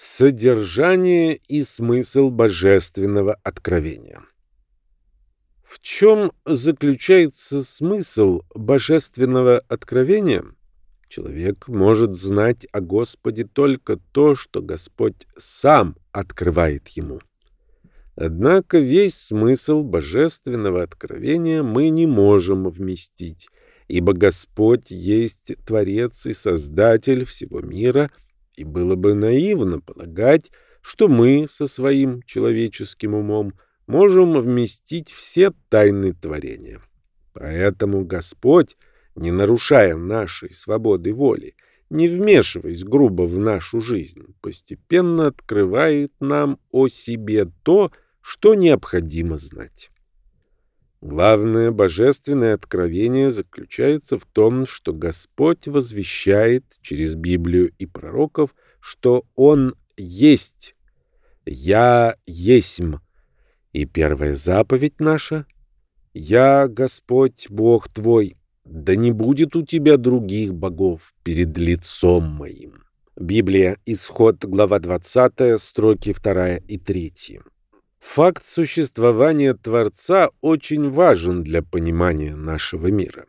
Содержание и смысл божественного откровения. В чем заключается смысл божественного откровения? Человек может знать о Господе только то, что Господь сам открывает ему. Однако весь смысл божественного откровения мы не можем вместить, ибо Господь есть Творец и Создатель всего мира – и было бы наивно полагать, что мы со своим человеческим умом можем вместить все тайны творения. Поэтому Господь, не нарушая нашей свободы воли, не вмешиваясь грубо в нашу жизнь, постепенно открывает нам о себе то, что необходимо знать. Главное божественное откровение заключается в том, что Господь возвещает через Библию и пророков, что Он есть. «Я есмь». И первая заповедь наша «Я Господь Бог твой, да не будет у тебя других богов перед лицом моим». Библия, Исход, глава 20, строки 2 и 3. Факт существования Творца очень важен для понимания нашего мира.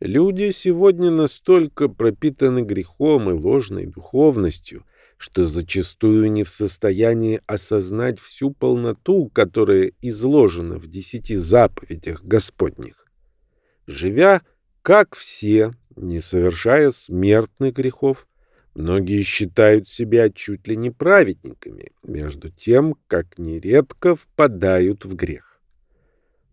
Люди сегодня настолько пропитаны грехом и ложной духовностью, что зачастую не в состоянии осознать всю полноту, которая изложена в десяти заповедях Господних. Живя, как все, не совершая смертных грехов, Многие считают себя чуть ли не праведниками, между тем, как нередко впадают в грех.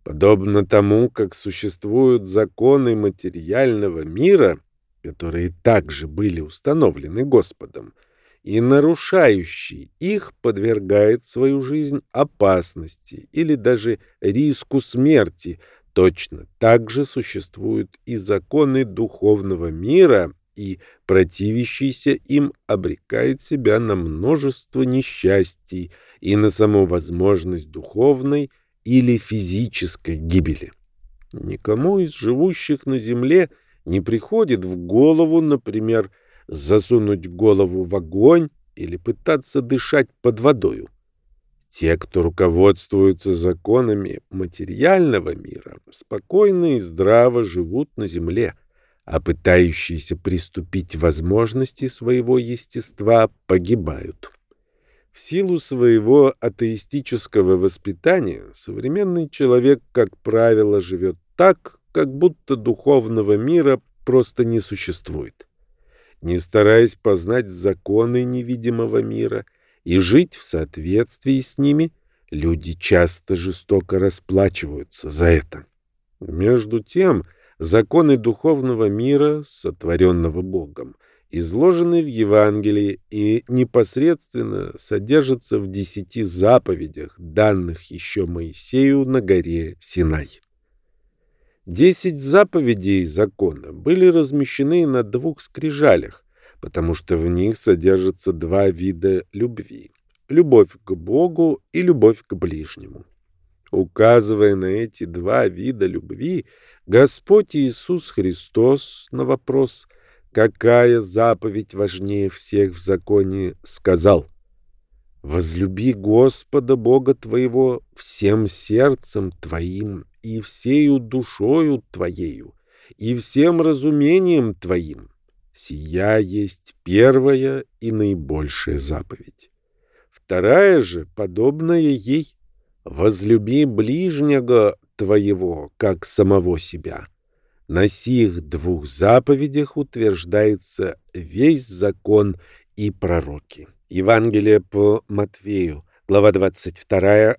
Подобно тому, как существуют законы материального мира, которые также были установлены Господом, и нарушающий их подвергает свою жизнь опасности или даже риску смерти, точно так же существуют и законы духовного мира и противящийся им обрекает себя на множество несчастий и на саму возможность духовной или физической гибели. Никому из живущих на земле не приходит в голову, например, засунуть голову в огонь или пытаться дышать под водою. Те, кто руководствуются законами материального мира, спокойно и здраво живут на земле – а пытающиеся приступить возможности своего естества погибают. В силу своего атеистического воспитания современный человек, как правило, живет так, как будто духовного мира просто не существует. Не стараясь познать законы невидимого мира и жить в соответствии с ними, люди часто жестоко расплачиваются за это. Между тем, законы духовного мира, сотворенного Богом, изложены в Евангелии и непосредственно содержатся в десяти заповедях, данных еще Моисею на горе Синай. Десять заповедей закона были размещены на двух скрижалях, потому что в них содержатся два вида любви – любовь к Богу и любовь к ближнему. Указывая на эти два вида любви, Господь Иисус Христос на вопрос «Какая заповедь важнее всех в законе?» сказал «Возлюби Господа Бога твоего всем сердцем твоим и всею душою твоею и всем разумением твоим. Сия есть первая и наибольшая заповедь. Вторая же, подобная ей, возлюби ближнего твоего, как самого себя. На сих двух заповедях утверждается весь закон и пророки. Евангелие по Матвею, глава 22,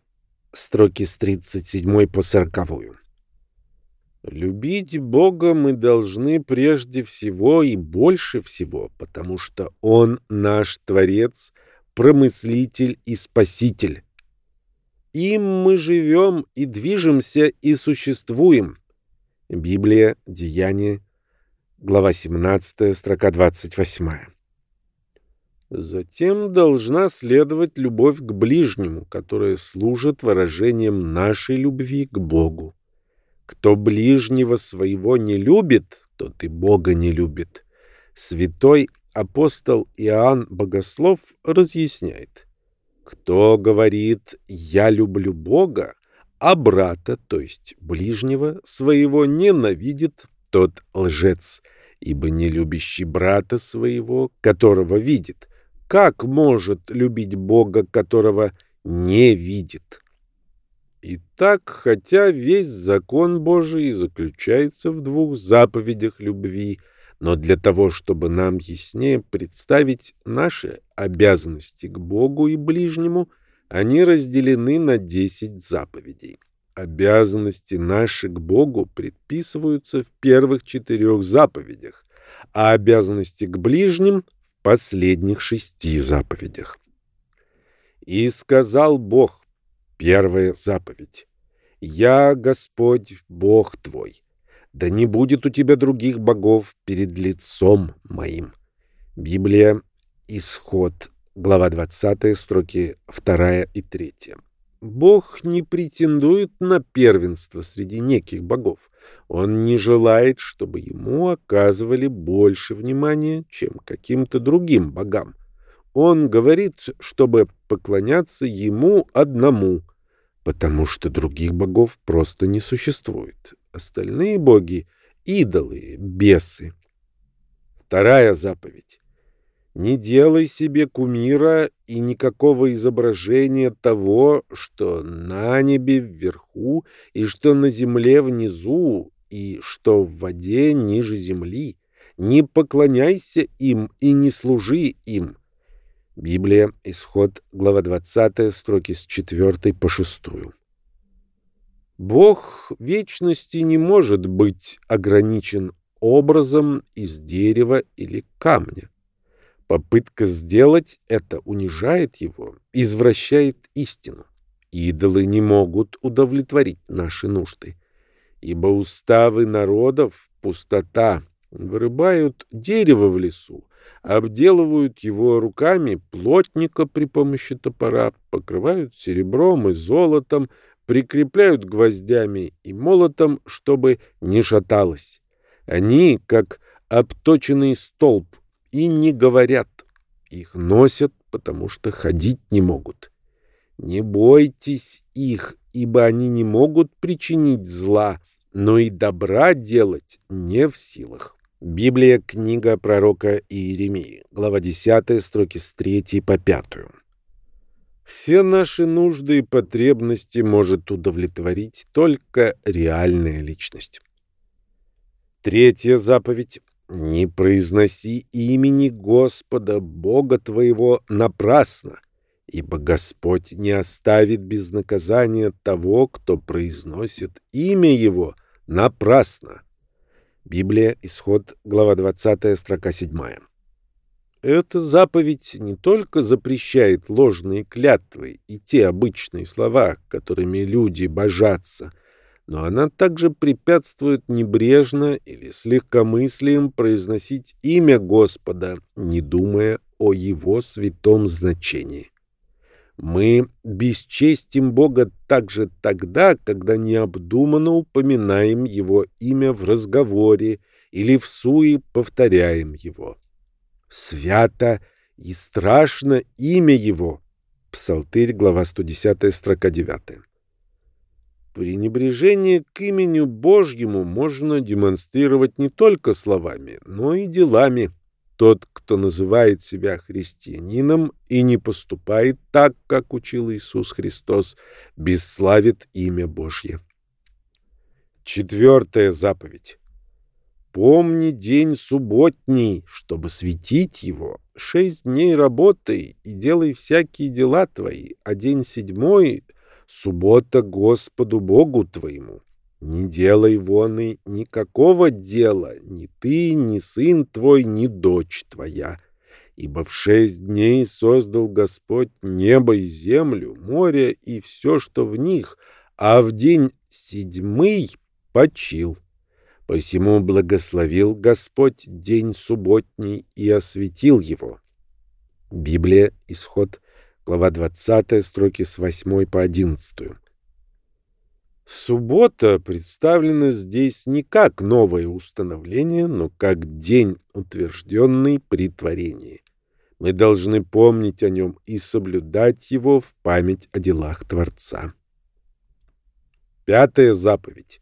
строки с 37 по 40. Любить Бога мы должны прежде всего и больше всего, потому что Он наш Творец, промыслитель и Спаситель. Им мы живем и движемся и существуем. Библия, Деяния, глава 17, строка 28. Затем должна следовать любовь к ближнему, которая служит выражением нашей любви к Богу. Кто ближнего своего не любит, тот и Бога не любит. Святой апостол Иоанн Богослов разъясняет. Кто говорит «я люблю Бога», а брата, то есть ближнего, своего ненавидит, тот лжец, ибо не любящий брата своего, которого видит, как может любить Бога, которого не видит? Итак, хотя весь закон Божий заключается в двух заповедях любви, но для того, чтобы нам яснее представить наши обязанности к Богу и ближнему, они разделены на десять заповедей. Обязанности наши к Богу предписываются в первых четырех заповедях, а обязанности к ближним — в последних шести заповедях. «И сказал Бог, Первая заповедь. «Я Господь, Бог твой. Да не будет у тебя других богов перед лицом моим». Библия, Исход, глава 20, строки 2 и 3. Бог не претендует на первенство среди неких богов. Он не желает, чтобы ему оказывали больше внимания, чем каким-то другим богам. Он говорит, чтобы поклоняться ему одному, потому что других богов просто не существует. Остальные боги — идолы, бесы. Вторая заповедь. Не делай себе кумира и никакого изображения того, что на небе вверху, и что на земле внизу, и что в воде ниже земли. Не поклоняйся им и не служи им. Библия, Исход, глава 20, строки с 4 по 6. Бог вечности не может быть ограничен образом из дерева или камня. Попытка сделать это унижает его, извращает истину. Идолы не могут удовлетворить наши нужды, ибо уставы народов — пустота, вырубают дерево в лесу, обделывают его руками плотника при помощи топора, покрывают серебром и золотом, прикрепляют гвоздями и молотом, чтобы не шаталось. Они, как обточенный столб, и не говорят. Их носят, потому что ходить не могут. Не бойтесь их, ибо они не могут причинить зла, но и добра делать не в силах. Библия, книга пророка Иеремии, глава 10, строки с 3 по 5. Все наши нужды и потребности может удовлетворить только реальная личность. Третья заповедь. Не произноси имени Господа, Бога твоего, напрасно, ибо Господь не оставит без наказания того, кто произносит имя Его напрасно. Библия, Исход, глава 20, строка 7. Эта заповедь не только запрещает ложные клятвы и те обычные слова, которыми люди божатся, но она также препятствует небрежно или с легкомыслием произносить имя Господа, не думая о его святом значении. Мы бесчестим Бога также тогда, когда необдуманно упоминаем Его имя в разговоре или в суе повторяем Его. Свято и страшно имя Его. Псалтырь, глава 110, строка 9. Пренебрежение к имени Божьему можно демонстрировать не только словами, но и делами. Тот, кто называет себя христианином и не поступает так, как учил Иисус Христос, бесславит имя Божье. Четвертая заповедь. Помни день субботний, чтобы светить его. Шесть дней работай и делай всякие дела твои, а день седьмой — суббота Господу Богу твоему. Не делай вон и никакого дела, ни ты, ни сын твой, ни дочь твоя. Ибо в шесть дней создал Господь небо и землю, море и все, что в них, а в день седьмый почил. Посему благословил Господь день субботний и осветил его. Библия, Исход, глава 20, строки с 8 по 11. Суббота представлена здесь не как новое установление, но как день, утвержденный при творении. Мы должны помнить о нем и соблюдать его в память о делах Творца. Пятая заповедь.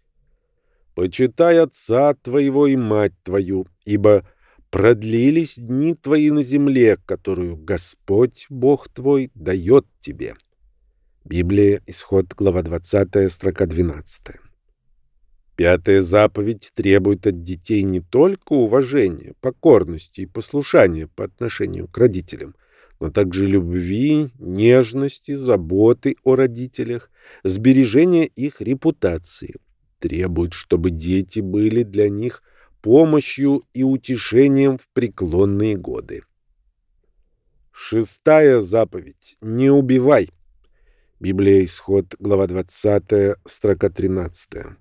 «Почитай отца твоего и мать твою, ибо продлились дни твои на земле, которую Господь, Бог твой, дает тебе». Библия, Исход, глава 20, строка 12. Пятая заповедь требует от детей не только уважения, покорности и послушания по отношению к родителям, но также любви, нежности, заботы о родителях, сбережения их репутации. Требует, чтобы дети были для них помощью и утешением в преклонные годы. Шестая заповедь. Не убивай. Библия, Исход, глава 20, строка 13.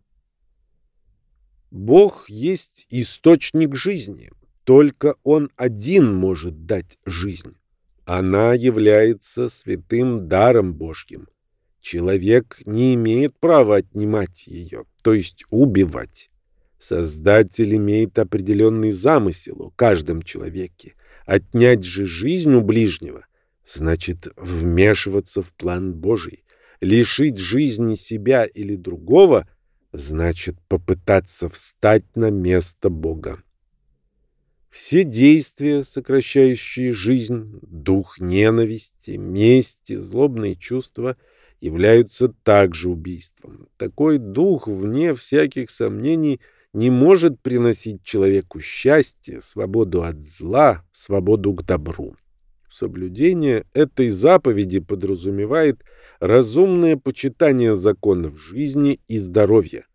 Бог есть источник жизни. Только Он один может дать жизнь. Она является святым даром Божьим. Человек не имеет права отнимать ее, то есть убивать. Создатель имеет определенный замысел у каждом человеке. Отнять же жизнь у ближнего значит вмешиваться в план Божий. Лишить жизни себя или другого значит попытаться встать на место Бога. Все действия, сокращающие жизнь, дух ненависти, мести, злобные чувства являются также убийством. Такой дух, вне всяких сомнений, не может приносить человеку счастье, свободу от зла, свободу к добру. Соблюдение этой заповеди подразумевает разумное почитание законов жизни и здоровья.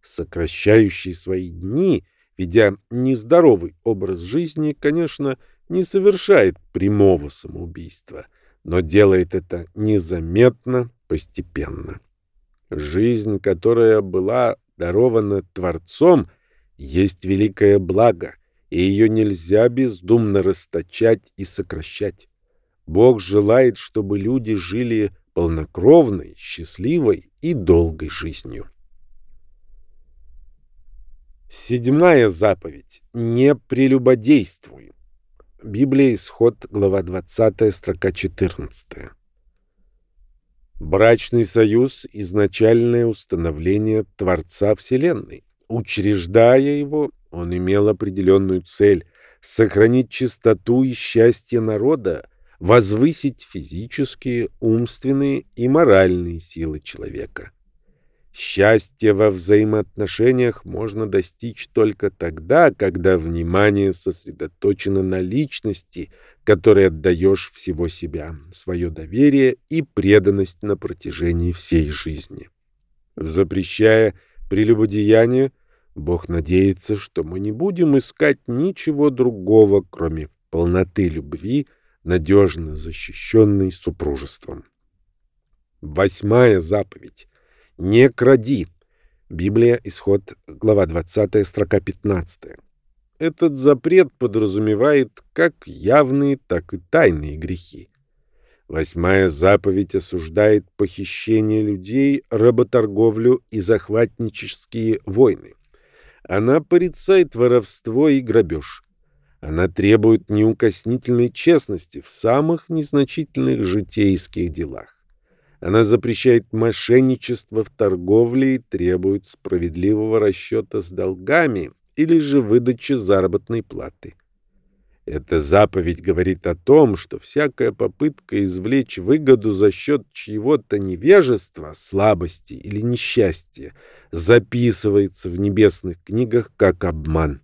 Сокращающий свои дни, ведя нездоровый образ жизни, конечно, не совершает прямого самоубийства, но делает это незаметно, постепенно. Жизнь, которая была дарована Творцом, есть великое благо, и ее нельзя бездумно расточать и сокращать. Бог желает, чтобы люди жили полнокровной, счастливой и долгой жизнью. Седьмая заповедь. Не прелюбодействуй. Библия, Исход, глава 20, строка 14. Брачный союз – изначальное установление Творца Вселенной. Учреждая его, он имел определенную цель – сохранить чистоту и счастье народа, возвысить физические, умственные и моральные силы человека. Счастье во взаимоотношениях можно достичь только тогда, когда внимание сосредоточено на личности, которой отдаешь всего себя, свое доверие и преданность на протяжении всей жизни. Запрещая прелюбодеяние, Бог надеется, что мы не будем искать ничего другого, кроме полноты любви, надежно защищенной супружеством. Восьмая заповедь. Не кради. Библия, Исход, глава 20, строка 15. Этот запрет подразумевает как явные, так и тайные грехи. Восьмая заповедь осуждает похищение людей, работорговлю и захватнические войны. Она порицает воровство и грабеж. Она требует неукоснительной честности в самых незначительных житейских делах. Она запрещает мошенничество в торговле и требует справедливого расчета с долгами или же выдачи заработной платы. Эта заповедь говорит о том, что всякая попытка извлечь выгоду за счет чьего-то невежества, слабости или несчастья записывается в небесных книгах как обман.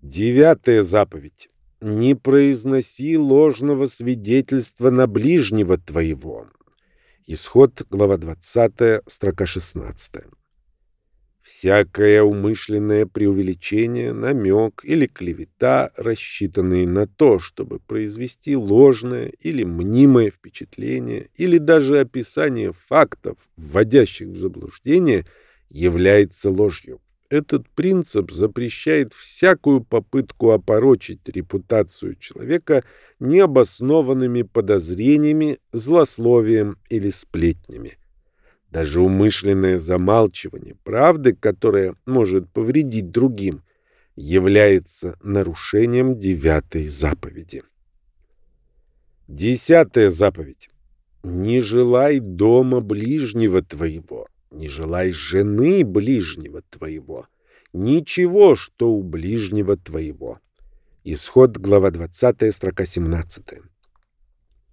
Девятая заповедь. Не произноси ложного свидетельства на ближнего твоего. Исход, глава 20, строка 16. Всякое умышленное преувеличение, намек или клевета, рассчитанные на то, чтобы произвести ложное или мнимое впечатление, или даже описание фактов, вводящих в заблуждение, является ложью. Этот принцип запрещает всякую попытку опорочить репутацию человека необоснованными подозрениями, злословием или сплетнями. Даже умышленное замалчивание правды, которая может повредить другим, является нарушением девятой заповеди. Десятая заповедь. Не желай дома ближнего твоего, не желай жены ближнего твоего, ничего, что у ближнего твоего. Исход, глава 20, строка 17.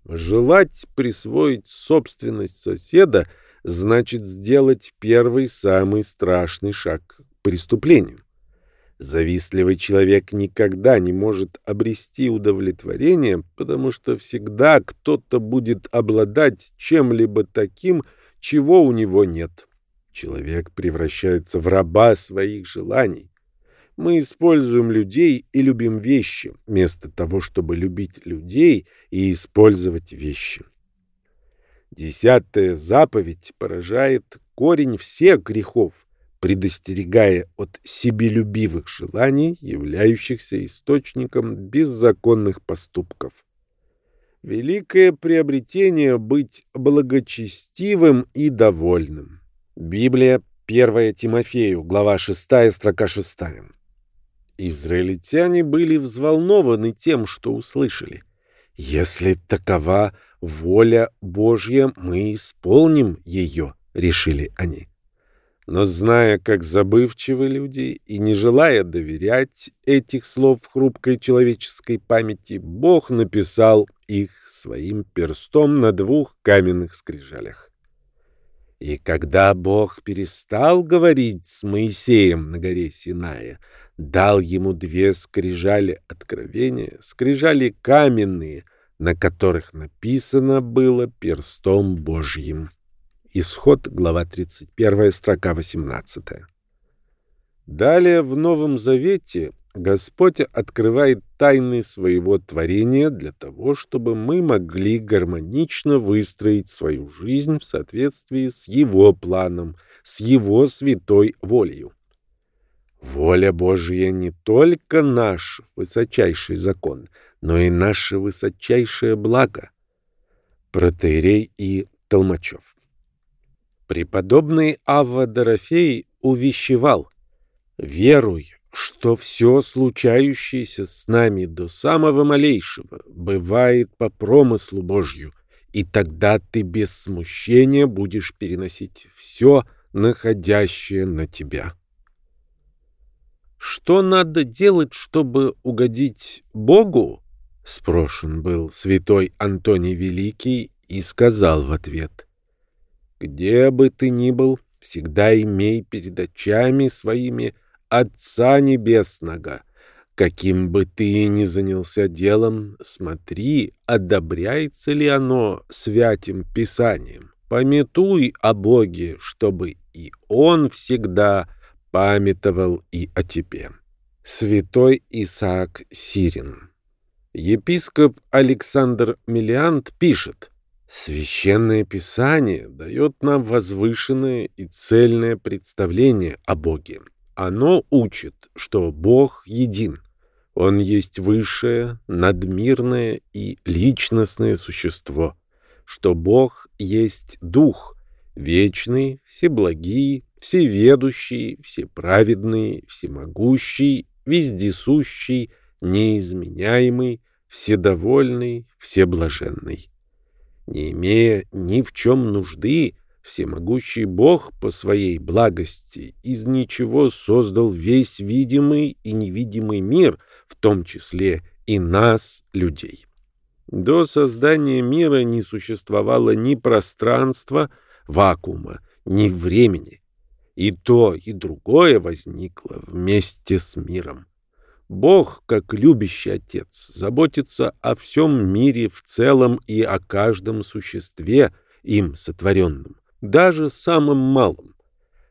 Желать присвоить собственность соседа значит сделать первый самый страшный шаг к преступлению. Завистливый человек никогда не может обрести удовлетворение, потому что всегда кто-то будет обладать чем-либо таким, чего у него нет. Человек превращается в раба своих желаний. Мы используем людей и любим вещи, вместо того, чтобы любить людей и использовать вещи. Десятая заповедь поражает корень всех грехов – предостерегая от себелюбивых желаний, являющихся источником беззаконных поступков. Великое приобретение — быть благочестивым и довольным. Библия, 1 Тимофею, глава 6, строка 6. Израильтяне были взволнованы тем, что услышали. «Если такова воля Божья, мы исполним ее», — решили они. Но зная, как забывчивы люди, и не желая доверять этих слов хрупкой человеческой памяти, Бог написал их своим перстом на двух каменных скрижалях. И когда Бог перестал говорить с Моисеем на горе Синая, дал ему две скрижали откровения, скрижали каменные, на которых написано было перстом Божьим. Исход, глава 31, строка 18. Далее в Новом Завете Господь открывает тайны своего творения для того, чтобы мы могли гармонично выстроить свою жизнь в соответствии с Его планом, с Его святой волею. Воля Божья не только наш высочайший закон, но и наше высочайшее благо. Протеерей и Толмачев Преподобный Авва Дорофей увещевал «Веруй, что все случающееся с нами до самого малейшего бывает по промыслу Божью, и тогда ты без смущения будешь переносить все, находящее на тебя». «Что надо делать, чтобы угодить Богу?» — спрошен был святой Антоний Великий и сказал в ответ — где бы ты ни был, всегда имей перед очами своими Отца Небесного. Каким бы ты ни занялся делом, смотри, одобряется ли оно святым Писанием. Пометуй о Боге, чтобы и Он всегда памятовал и о тебе. Святой Исаак Сирин Епископ Александр Миллиант пишет — Священное Писание дает нам возвышенное и цельное представление о Боге. Оно учит, что Бог един. Он есть высшее, надмирное и личностное существо, что Бог есть Дух, вечный, всеблагий, всеведущий, всеправедный, всемогущий, вездесущий, неизменяемый, вседовольный, всеблаженный. Не имея ни в чем нужды, всемогущий Бог по своей благости из ничего создал весь видимый и невидимый мир, в том числе и нас, людей. До создания мира не существовало ни пространства, вакуума, ни времени. И то, и другое возникло вместе с миром. Бог, как любящий отец, заботится о всем мире в целом и о каждом существе, им сотворенном, даже самым малым.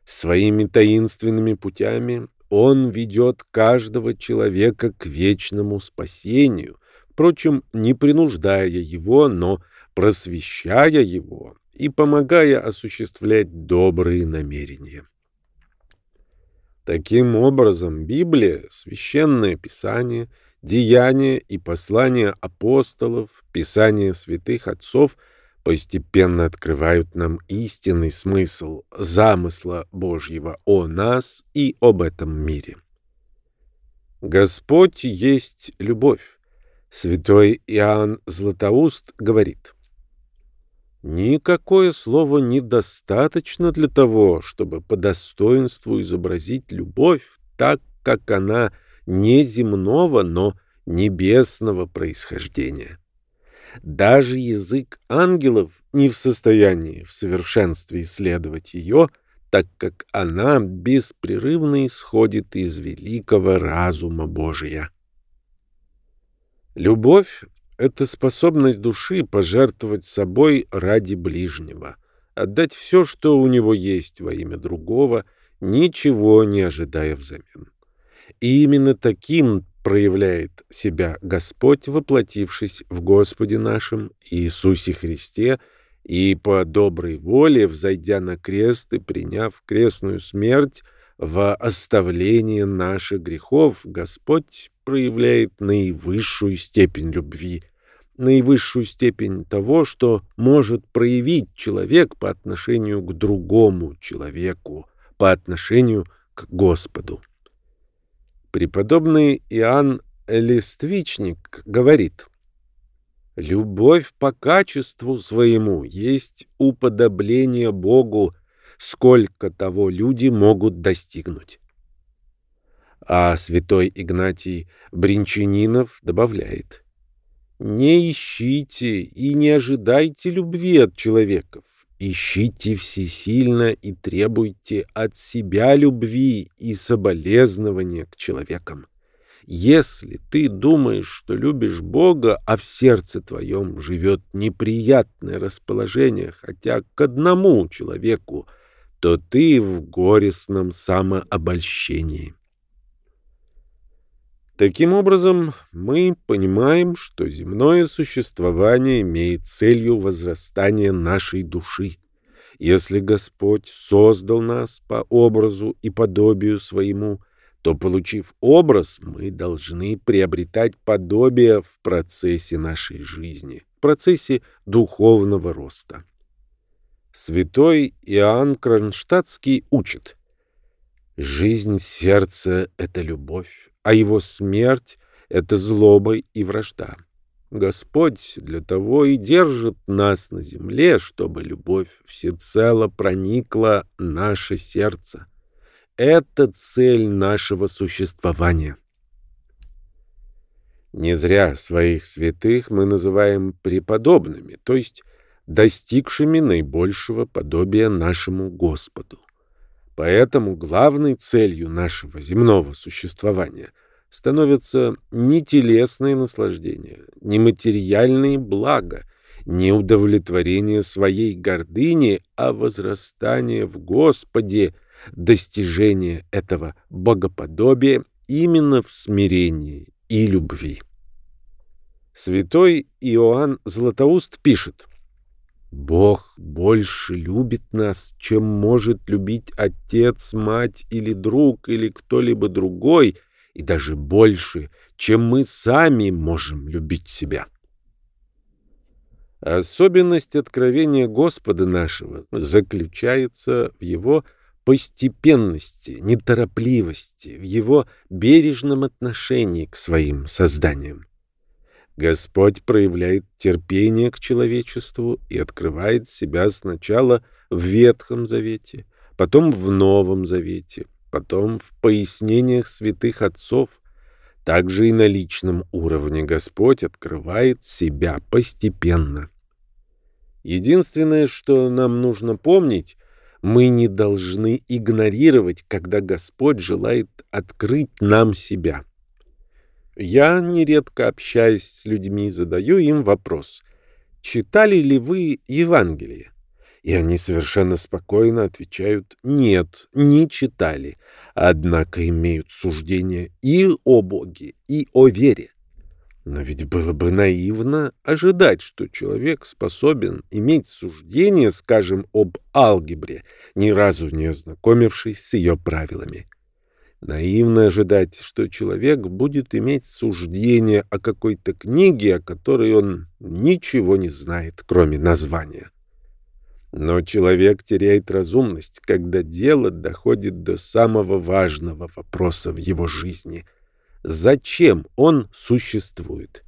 Своими таинственными путями он ведет каждого человека к вечному спасению, впрочем, не принуждая его, но просвещая его и помогая осуществлять добрые намерения. Таким образом, Библия, Священное Писание, Деяния и послания апостолов, Писания святых отцов постепенно открывают нам истинный смысл замысла Божьего о нас и об этом мире. Господь есть любовь. Святой Иоанн Златоуст говорит, «Никакое слово недостаточно для того, чтобы по достоинству изобразить любовь так, как она не земного, но небесного происхождения. Даже язык ангелов не в состоянии в совершенстве исследовать ее, так как она беспрерывно исходит из великого разума Божия. Любовь — это способность души пожертвовать собой ради ближнего, отдать все, что у него есть во имя другого, ничего не ожидая взамен. И именно таким проявляет себя Господь, воплотившись в Господе нашем Иисусе Христе, и по доброй воле, взойдя на крест и приняв крестную смерть, в оставление наших грехов Господь проявляет наивысшую степень любви, наивысшую степень того, что может проявить человек по отношению к другому человеку, по отношению к Господу. Преподобный Иоанн Листвичник говорит, «Любовь по качеству своему есть уподобление Богу, сколько того люди могут достигнуть». А святой Игнатий Бринчанинов добавляет, «Не ищите и не ожидайте любви от человеков, Ищите всесильно и требуйте от себя любви и соболезнования к человекам. Если ты думаешь, что любишь Бога, а в сердце твоем живет неприятное расположение хотя к одному человеку, то ты в горестном самообольщении. Таким образом, мы понимаем, что земное существование имеет целью возрастания нашей души. Если Господь создал нас по образу и подобию своему, то, получив образ, мы должны приобретать подобие в процессе нашей жизни, в процессе духовного роста. Святой Иоанн Кронштадтский учит, «Жизнь сердца — это любовь, а его смерть — это злоба и вражда. Господь для того и держит нас на земле, чтобы любовь всецело проникла наше сердце. Это цель нашего существования. Не зря своих святых мы называем преподобными, то есть достигшими наибольшего подобия нашему Господу. Поэтому главной целью нашего земного существования становятся не телесные наслаждения, не материальные блага, не удовлетворение своей гордыни, а возрастание в Господе, достижение этого богоподобия именно в смирении и любви. Святой Иоанн Златоуст пишет – Бог больше любит нас, чем может любить отец, мать или друг или кто-либо другой, и даже больше, чем мы сами можем любить себя. Особенность откровения Господа нашего заключается в его постепенности, неторопливости, в его бережном отношении к своим созданиям. Господь проявляет терпение к человечеству и открывает себя сначала в Ветхом Завете, потом в Новом Завете, потом в пояснениях святых отцов. Также и на личном уровне Господь открывает себя постепенно. Единственное, что нам нужно помнить, мы не должны игнорировать, когда Господь желает открыть нам себя. Я, нередко общаясь с людьми, задаю им вопрос. «Читали ли вы Евангелие?» И они совершенно спокойно отвечают «нет, не читали», однако имеют суждение и о Боге, и о вере. Но ведь было бы наивно ожидать, что человек способен иметь суждение, скажем, об алгебре, ни разу не ознакомившись с ее правилами. Наивно ожидать, что человек будет иметь суждение о какой-то книге, о которой он ничего не знает, кроме названия. Но человек теряет разумность, когда дело доходит до самого важного вопроса в его жизни. Зачем он существует?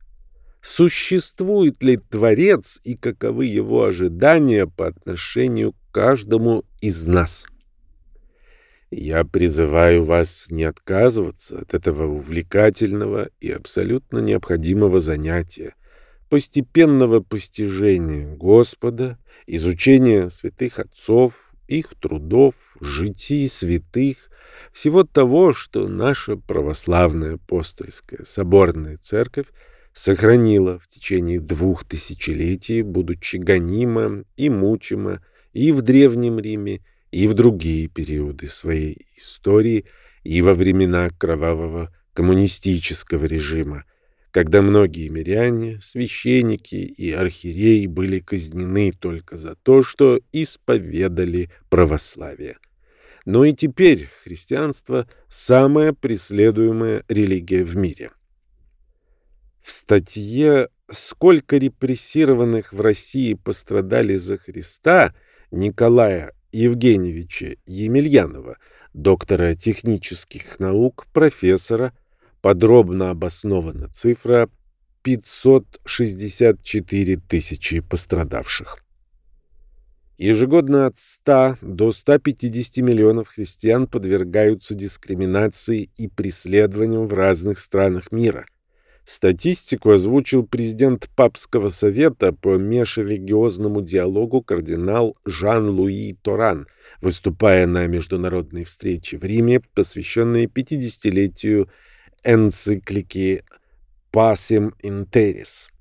Существует ли Творец и каковы его ожидания по отношению к каждому из нас? Я призываю вас не отказываться от этого увлекательного и абсолютно необходимого занятия, постепенного постижения Господа, изучения святых отцов, их трудов, житий святых, всего того, что наша православная апостольская соборная церковь сохранила в течение двух тысячелетий, будучи гонима и мучима и в Древнем Риме, и в другие периоды своей истории, и во времена кровавого коммунистического режима, когда многие миряне, священники и архиереи были казнены только за то, что исповедали православие. Но и теперь христианство – самая преследуемая религия в мире. В статье «Сколько репрессированных в России пострадали за Христа» Николая Евгеньевича Емельянова, доктора технических наук, профессора, подробно обоснована цифра 564 тысячи пострадавших. Ежегодно от 100 до 150 миллионов христиан подвергаются дискриминации и преследованиям в разных странах мира – Статистику озвучил президент Папского совета по межрелигиозному диалогу кардинал Жан-Луи Торан, выступая на международной встрече в Риме, посвященной 50-летию энциклики «Пасем Интерис».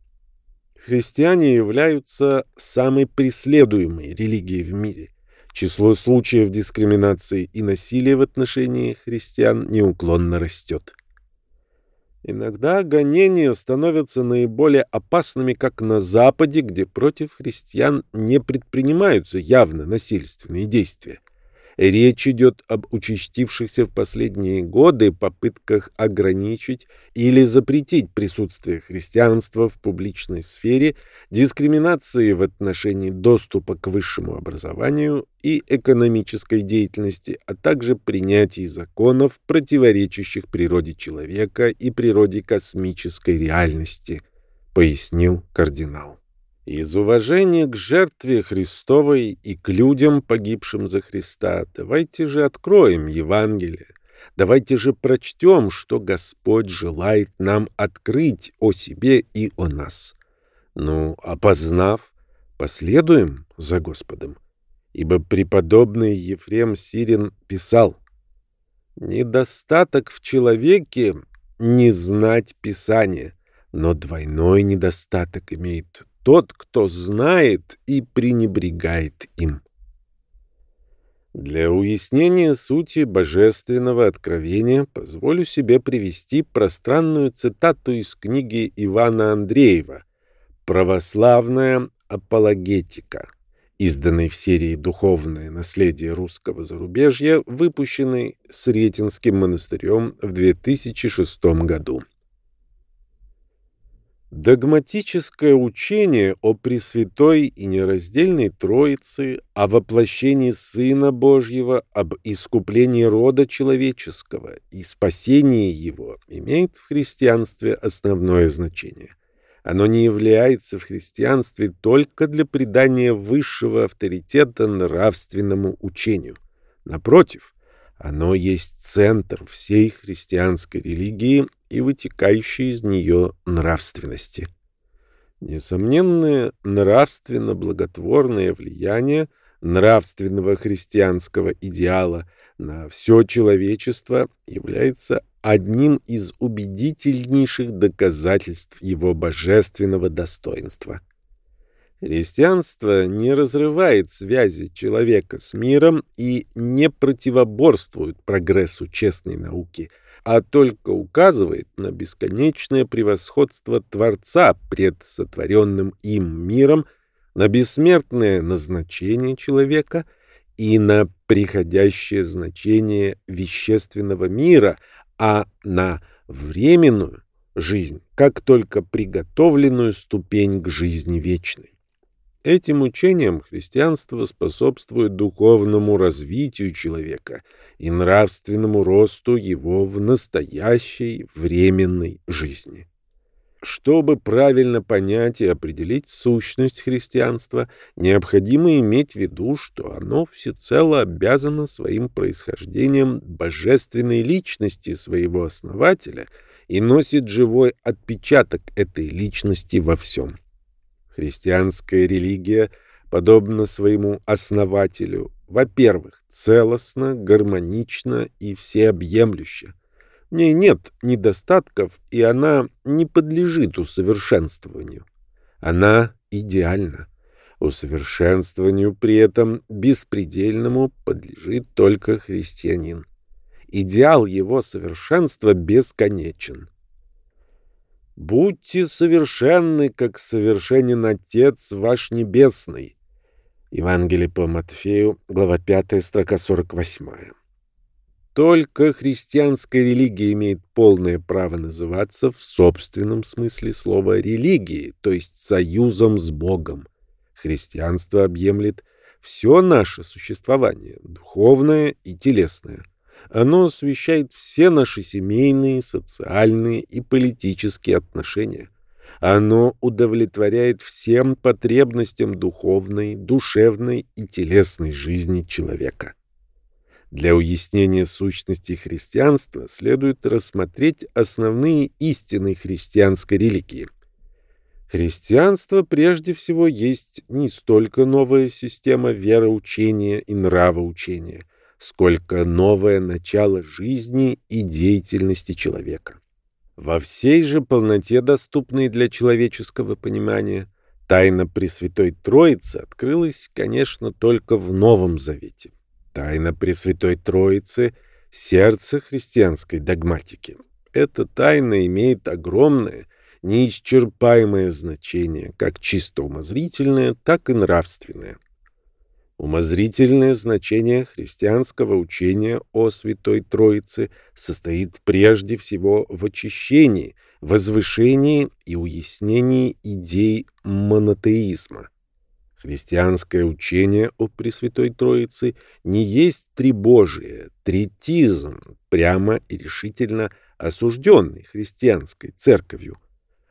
Христиане являются самой преследуемой религией в мире. Число случаев дискриминации и насилия в отношении христиан неуклонно растет. Иногда гонения становятся наиболее опасными как на Западе, где против христиан не предпринимаются явно насильственные действия. Речь идет об участившихся в последние годы попытках ограничить или запретить присутствие христианства в публичной сфере, дискриминации в отношении доступа к высшему образованию и экономической деятельности, а также принятии законов, противоречащих природе человека и природе космической реальности, пояснил кардинал. Из уважения к жертве Христовой и к людям, погибшим за Христа, давайте же откроем Евангелие. Давайте же прочтем, что Господь желает нам открыть о себе и о нас. Ну, опознав, последуем за Господом. Ибо преподобный Ефрем Сирин писал, «Недостаток в человеке — не знать Писания, но двойной недостаток имеет тот, кто знает и пренебрегает им. Для уяснения сути божественного откровения позволю себе привести пространную цитату из книги Ивана Андреева «Православная апологетика», изданной в серии «Духовное наследие русского зарубежья», выпущенной Сретенским монастырем в 2006 году. Догматическое учение о Пресвятой и нераздельной Троице, о воплощении Сына Божьего, об искуплении рода человеческого и спасении его имеет в христианстве основное значение. Оно не является в христианстве только для придания высшего авторитета нравственному учению. Напротив, оно есть центр всей христианской религии и вытекающей из нее нравственности. Несомненное нравственно-благотворное влияние нравственного христианского идеала на все человечество является одним из убедительнейших доказательств его божественного достоинства. Христианство не разрывает связи человека с миром и не противоборствует прогрессу честной науки, а только указывает на бесконечное превосходство Творца пред сотворенным им миром, на бессмертное назначение человека и на приходящее значение вещественного мира, а на временную жизнь, как только приготовленную ступень к жизни вечной. Этим учением христианство способствует духовному развитию человека и нравственному росту его в настоящей временной жизни. Чтобы правильно понять и определить сущность христианства, необходимо иметь в виду, что оно всецело обязано своим происхождением божественной личности своего основателя и носит живой отпечаток этой личности во всем. Христианская религия, подобно своему основателю, во-первых, целостна, гармонична и всеобъемлюща. В ней нет недостатков, и она не подлежит усовершенствованию. Она идеальна. Усовершенствованию при этом беспредельному подлежит только христианин. Идеал его совершенства бесконечен. «Будьте совершенны, как совершенен Отец ваш Небесный». Евангелие по Матфею, глава 5, строка 48. Только христианская религия имеет полное право называться в собственном смысле слова религией, то есть союзом с Богом. Христианство объемлет все наше существование, духовное и телесное. Оно освещает все наши семейные, социальные и политические отношения. Оно удовлетворяет всем потребностям духовной, душевной и телесной жизни человека. Для уяснения сущности христианства следует рассмотреть основные истины христианской религии. Христианство прежде всего есть не столько новая система вероучения и нравоучения – сколько новое начало жизни и деятельности человека. Во всей же полноте, доступной для человеческого понимания, тайна Пресвятой Троицы открылась, конечно, только в Новом Завете. Тайна Пресвятой Троицы — сердце христианской догматики. Эта тайна имеет огромное, неисчерпаемое значение, как чисто умозрительное, так и нравственное. Умозрительное значение христианского учения о Святой Троице состоит прежде всего в очищении, возвышении и уяснении идей монотеизма. Христианское учение о Пресвятой Троице не есть трибожие, третизм, прямо и решительно осужденный христианской церковью.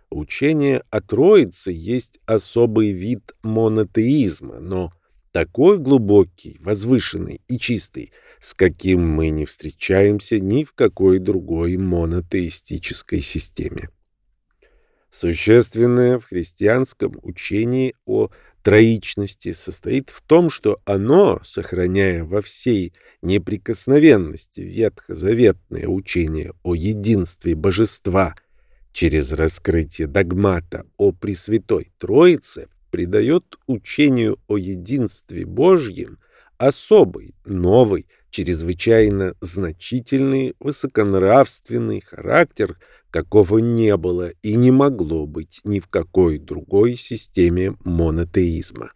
Учение о Троице есть особый вид монотеизма, но такой глубокий, возвышенный и чистый, с каким мы не встречаемся ни в какой другой монотеистической системе. Существенное в христианском учении о троичности состоит в том, что оно, сохраняя во всей неприкосновенности ветхозаветное учение о единстве божества через раскрытие догмата о Пресвятой Троице, придает учению о единстве Божьем особый, новый, чрезвычайно значительный, высоконравственный характер, какого не было и не могло быть ни в какой другой системе монотеизма.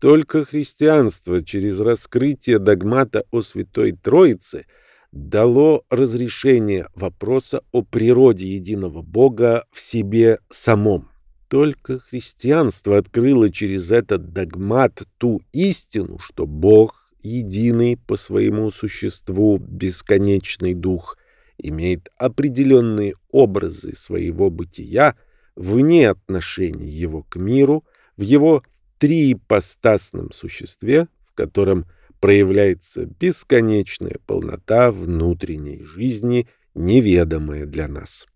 Только христианство через раскрытие догмата о Святой Троице дало разрешение вопроса о природе единого Бога в себе самом. Только христианство открыло через этот догмат ту истину, что Бог, единый по своему существу бесконечный дух, имеет определенные образы своего бытия вне отношений его к миру, в его триипостасном существе, в котором проявляется бесконечная полнота внутренней жизни, неведомая для нас.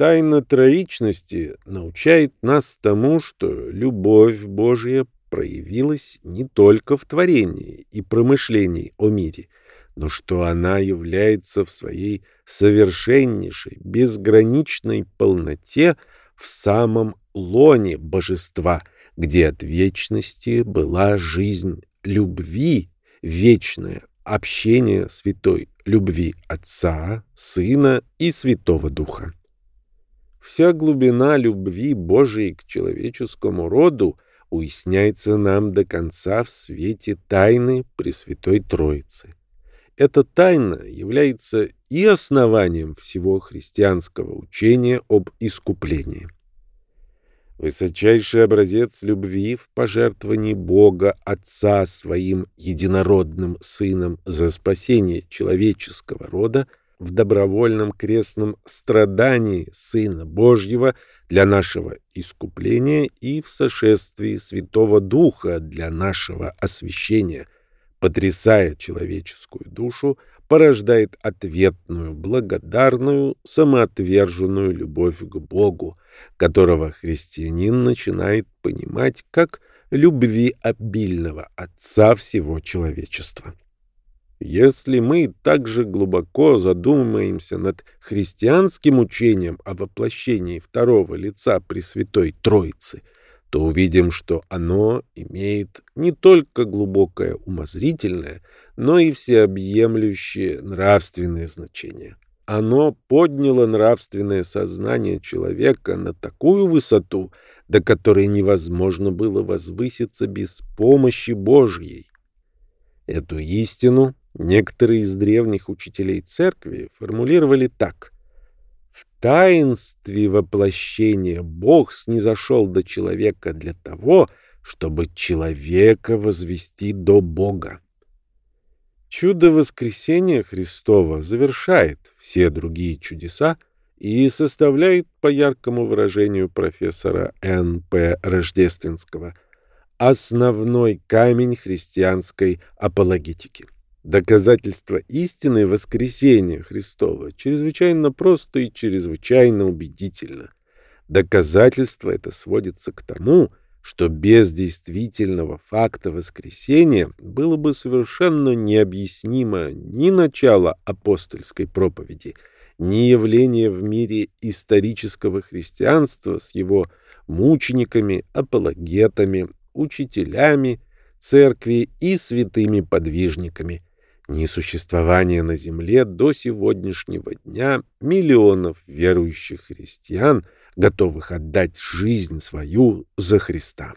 Тайна троичности научает нас тому, что любовь Божья проявилась не только в творении и промышлении о мире, но что она является в своей совершеннейшей, безграничной полноте в самом лоне божества, где от вечности была жизнь любви, вечное общение святой любви Отца, Сына и Святого Духа. Вся глубина любви Божией к человеческому роду уясняется нам до конца в свете тайны Пресвятой Троицы. Эта тайна является и основанием всего христианского учения об искуплении. Высочайший образец любви в пожертвовании Бога Отца своим единородным Сыном за спасение человеческого рода в добровольном крестном страдании Сына Божьего для нашего искупления и в сошествии Святого Духа для нашего освящения, потрясая человеческую душу, порождает ответную, благодарную, самоотверженную любовь к Богу, которого христианин начинает понимать как любви обильного Отца всего человечества. Если мы также глубоко задумаемся над христианским учением о воплощении второго лица Пресвятой Троицы, то увидим, что оно имеет не только глубокое умозрительное, но и всеобъемлющее нравственное значение. Оно подняло нравственное сознание человека на такую высоту, до которой невозможно было возвыситься без помощи Божьей. Эту истину некоторые из древних учителей церкви формулировали так. В таинстве воплощения Бог снизошел до человека для того, чтобы человека возвести до Бога. Чудо воскресения Христова завершает все другие чудеса и составляет, по яркому выражению профессора Н.П. Рождественского, основной камень христианской апологетики. Доказательство истины воскресения Христова чрезвычайно просто и чрезвычайно убедительно. Доказательство это сводится к тому, что без действительного факта воскресения было бы совершенно необъяснимо ни начало апостольской проповеди, ни явление в мире исторического христианства с его мучениками, апологетами, учителями, церкви и святыми подвижниками, ни существование на земле до сегодняшнего дня миллионов верующих христиан – готовых отдать жизнь свою за Христа.